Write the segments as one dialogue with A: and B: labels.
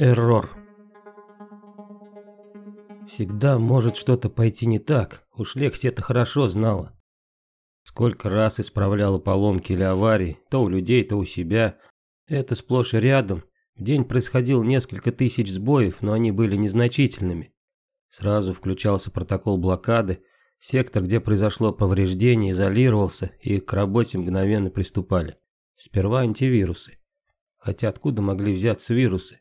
A: Эррор. Всегда может что-то пойти не так, уж Лекси это хорошо знала. Сколько раз исправляла поломки или аварии, то у людей, то у себя. Это сплошь и рядом. В день происходило несколько тысяч сбоев, но они были незначительными. Сразу включался протокол блокады, сектор, где произошло повреждение, изолировался, и к работе мгновенно приступали. Сперва антивирусы. Хотя откуда могли взяться вирусы?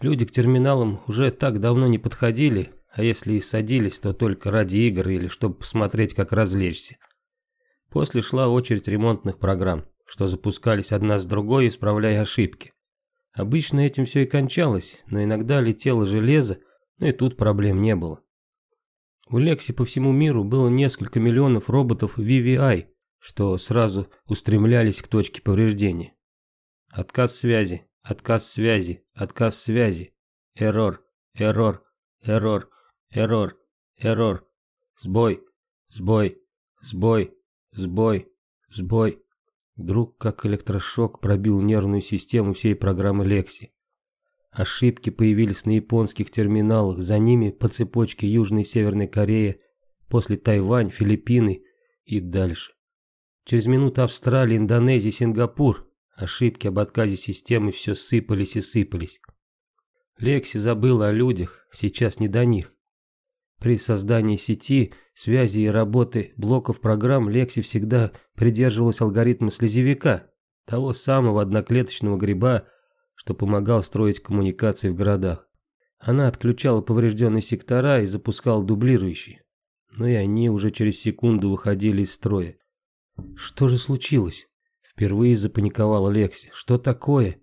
A: Люди к терминалам уже так давно не подходили, а если и садились, то только ради игр или чтобы посмотреть, как развлечься. После шла очередь ремонтных программ, что запускались одна с другой, исправляя ошибки. Обычно этим все и кончалось, но иногда летело железо, но и тут проблем не было. В Лексе по всему миру было несколько миллионов роботов VVI, что сразу устремлялись к точке повреждения. Отказ связи, Отказ связи, отказ связи. Эррор, эррор, эррор, эррор, эррор. Сбой, сбой, сбой, сбой, сбой. Вдруг, как электрошок, пробил нервную систему всей программы Лекси. Ошибки появились на японских терминалах, за ними по цепочке Южной и Северной Кореи, после Тайвань, Филиппины и дальше. Через минуту Австралия, Индонезия, Сингапур, Ошибки об отказе системы все сыпались и сыпались. Лекси забыла о людях, сейчас не до них. При создании сети, связи и работы блоков программ Лекси всегда придерживалась алгоритма слезевика, того самого одноклеточного гриба, что помогал строить коммуникации в городах. Она отключала поврежденные сектора и запускала дублирующие. Но и они уже через секунду выходили из строя. Что же случилось? Впервые запаниковала Лекси. Что такое?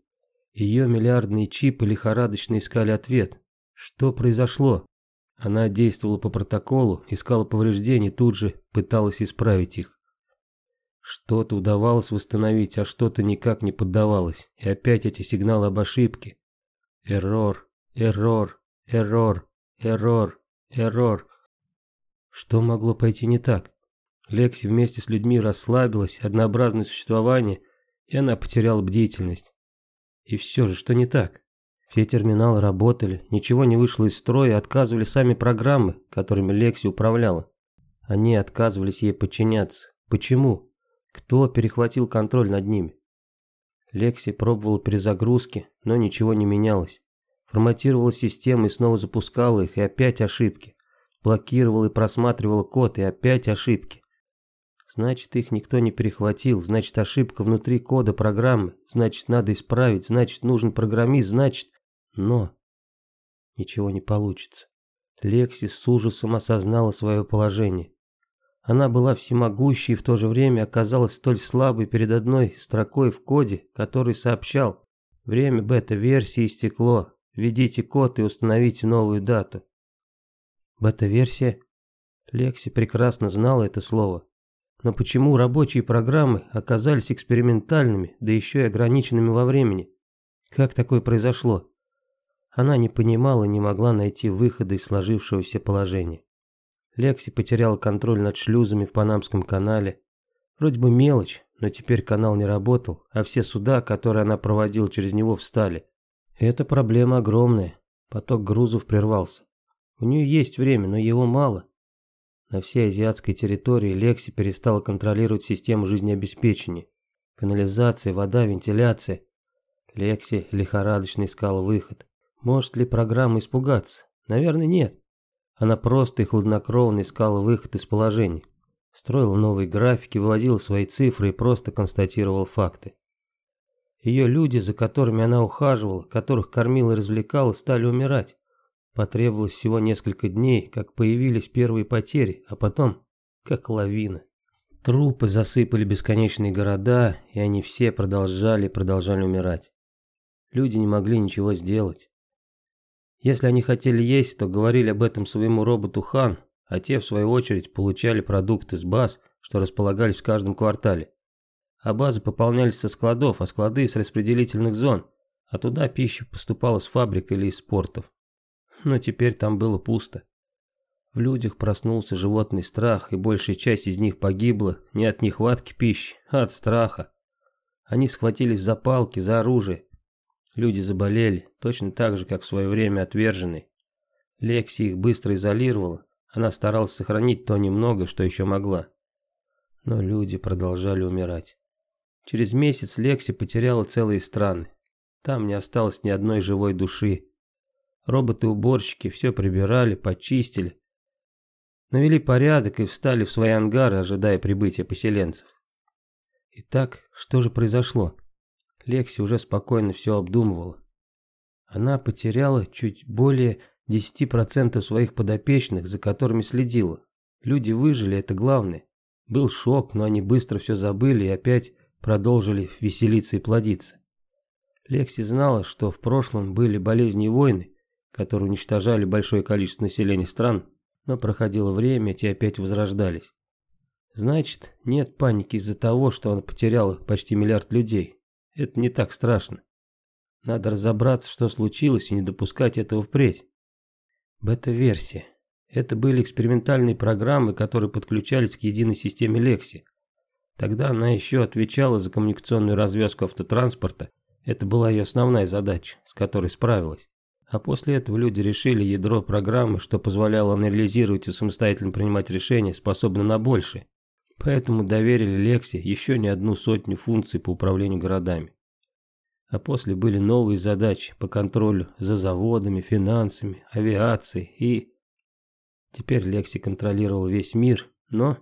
A: Ее миллиардные чипы лихорадочно искали ответ. Что произошло? Она действовала по протоколу, искала повреждения, тут же пыталась исправить их. Что-то удавалось восстановить, а что-то никак не поддавалось. И опять эти сигналы об ошибке. Эррор, эррор, эррор, эррор, эррор. Что могло пойти не так? Лекси вместе с людьми расслабилась, однообразное существование, и она потеряла бдительность. И все же, что не так? Все терминалы работали, ничего не вышло из строя, отказывали сами программы, которыми Лекси управляла. Они отказывались ей подчиняться. Почему? Кто перехватил контроль над ними? Лекси пробовала перезагрузки, но ничего не менялось. Форматировала системы и снова запускала их, и опять ошибки. Блокировала и просматривала код, и опять ошибки. Значит, их никто не перехватил, значит, ошибка внутри кода программы, значит, надо исправить, значит, нужен программист, значит... Но... Ничего не получится. Лекси с ужасом осознала свое положение. Она была всемогущей и в то же время оказалась столь слабой перед одной строкой в коде, который сообщал «Время бета-версии истекло, введите код и установите новую дату». Бета-версия? Лекси прекрасно знала это слово. Но почему рабочие программы оказались экспериментальными, да еще и ограниченными во времени? Как такое произошло? Она не понимала и не могла найти выхода из сложившегося положения. Лекси потеряла контроль над шлюзами в Панамском канале. Вроде бы мелочь, но теперь канал не работал, а все суда, которые она проводила через него, встали. Это проблема огромная. Поток грузов прервался. У нее есть время, но его мало. На всей азиатской территории Лекси перестала контролировать систему жизнеобеспечения. Канализация, вода, вентиляция. Лекси лихорадочно искала выход. Может ли программа испугаться? Наверное, нет. Она просто и хладнокровно искала выход из положения. Строила новые графики, выводила свои цифры и просто констатировала факты. Ее люди, за которыми она ухаживала, которых кормила и развлекала, стали умирать. Потребовалось всего несколько дней, как появились первые потери, а потом как лавина. Трупы засыпали бесконечные города, и они все продолжали и продолжали умирать. Люди не могли ничего сделать. Если они хотели есть, то говорили об этом своему роботу Хан, а те, в свою очередь, получали продукты с баз, что располагались в каждом квартале. А базы пополнялись со складов, а склады с распределительных зон, а туда пища поступала с фабрик или из портов но теперь там было пусто. В людях проснулся животный страх, и большая часть из них погибла не от нехватки пищи, а от страха. Они схватились за палки, за оружие. Люди заболели, точно так же, как в свое время отверженные. Лекси их быстро изолировала, она старалась сохранить то немного, что еще могла. Но люди продолжали умирать. Через месяц Лекси потеряла целые страны. Там не осталось ни одной живой души. Роботы-уборщики все прибирали, почистили. Навели порядок и встали в свои ангары, ожидая прибытия поселенцев. Итак, что же произошло? Лекси уже спокойно все обдумывала. Она потеряла чуть более 10% своих подопечных, за которыми следила. Люди выжили, это главное. Был шок, но они быстро все забыли и опять продолжили веселиться и плодиться. Лекси знала, что в прошлом были болезни и войны, которые уничтожали большое количество населения стран, но проходило время, те опять возрождались. Значит, нет паники из-за того, что она потеряла почти миллиард людей. Это не так страшно. Надо разобраться, что случилось, и не допускать этого впредь. Бета-версия. Это были экспериментальные программы, которые подключались к единой системе Лекси. Тогда она еще отвечала за коммуникационную развязку автотранспорта. Это была ее основная задача, с которой справилась. А после этого люди решили ядро программы, что позволяло анализировать и самостоятельно принимать решения, способны на большее. Поэтому доверили Лексе еще не одну сотню функций по управлению городами. А после были новые задачи по контролю за заводами, финансами, авиацией и... Теперь Лекси контролировал весь мир, но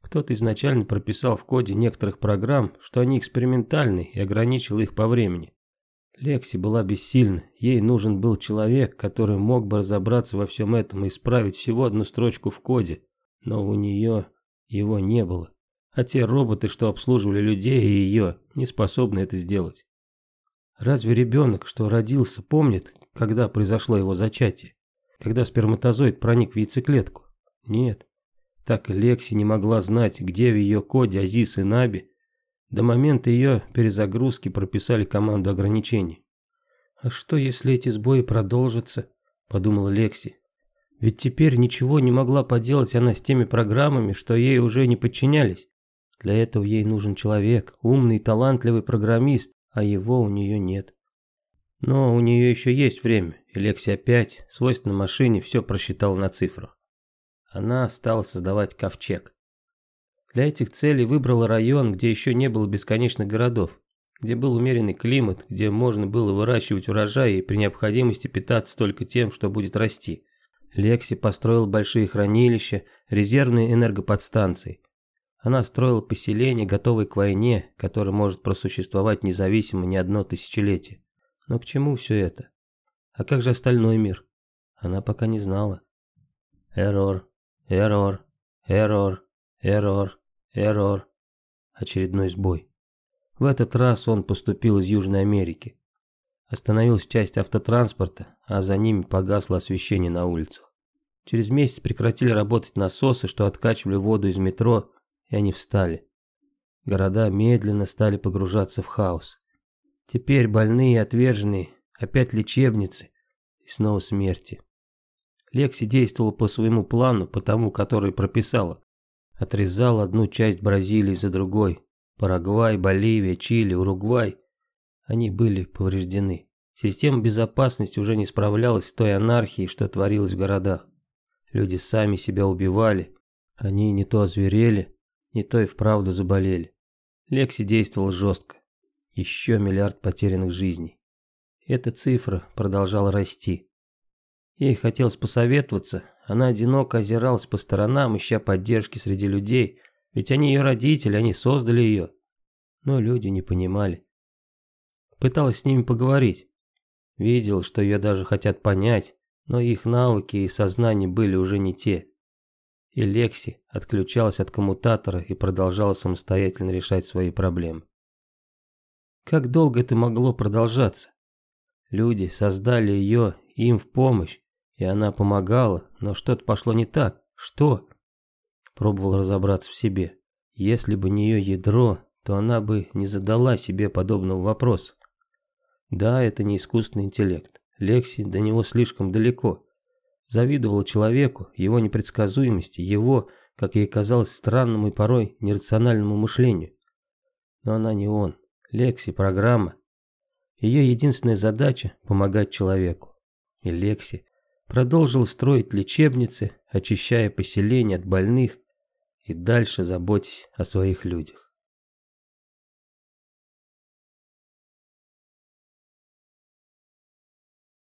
A: кто-то изначально прописал в коде некоторых программ, что они экспериментальны и ограничил их по времени. Лекси была бессильна, ей нужен был человек, который мог бы разобраться во всем этом и исправить всего одну строчку в коде, но у нее его не было. А те роботы, что обслуживали людей и ее, не способны это сделать. Разве ребенок, что родился, помнит, когда произошло его зачатие? Когда сперматозоид проник в яйцеклетку? Нет. Так Лекси не могла знать, где в ее коде Азис и Наби до момента ее перезагрузки прописали команду ограничений. «А что, если эти сбои продолжатся?» – подумала Лекси. «Ведь теперь ничего не могла поделать она с теми программами, что ей уже не подчинялись. Для этого ей нужен человек, умный, талантливый программист, а его у нее нет. Но у нее еще есть время, и Лекси опять, свойственно машине, все просчитала на цифрах она стала создавать ковчег. Для этих целей выбрала район, где еще не было бесконечных городов, где был умеренный климат, где можно было выращивать урожай и при необходимости питаться только тем, что будет расти. Лекси построил большие хранилища, резервные энергоподстанции. Она строила поселение, готовое к войне, которое может просуществовать независимо не одно тысячелетие. Но к чему все это? А как же остальной мир? Она пока не знала. Эррор. Эррор, эррор, эррор, эррор. Очередной сбой. В этот раз он поступил из Южной Америки. Остановилась часть автотранспорта, а за ними погасло освещение на улицах. Через месяц прекратили работать насосы, что откачивали воду из метро, и они встали. Города медленно стали погружаться в хаос. Теперь больные и отверженные, опять лечебницы и снова смерти. Лекси действовала по своему плану, по тому, который прописала. Отрезал одну часть Бразилии за другой. Парагвай, Боливия, Чили, Уругвай. Они были повреждены. Система безопасности уже не справлялась с той анархией, что творилось в городах. Люди сами себя убивали. Они не то озверели, не то и вправду заболели. Лекси действовал жестко. Еще миллиард потерянных жизней. Эта цифра продолжала расти. Ей хотелось посоветоваться, она одиноко озиралась по сторонам, ища поддержки среди людей, ведь они ее родители, они создали ее. Но люди не понимали. Пыталась с ними поговорить. Видел, что ее даже хотят понять, но их навыки и сознание были уже не те. И Лекси отключалась от коммутатора и продолжала самостоятельно решать свои проблемы. Как долго это могло продолжаться? Люди создали ее, им в помощь, и она помогала, но что-то пошло не так. Что? Пробовал разобраться в себе. Если бы не ее ядро, то она бы не задала себе подобного вопроса. Да, это не искусственный интеллект. Лекси до него слишком далеко. Завидовала человеку, его непредсказуемости, его, как ей казалось, странному и порой нерациональному мышлению. Но она не он. Лекси – программа. Ее единственная задача – помогать человеку. И Лекси продолжил строить лечебницы, очищая поселения от больных и дальше заботясь о своих людях.